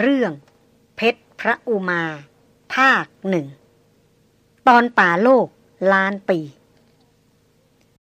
เรื่อง เพชรพระอุมา ภาคหนึ่ง ตอนป่าโลกล้านปี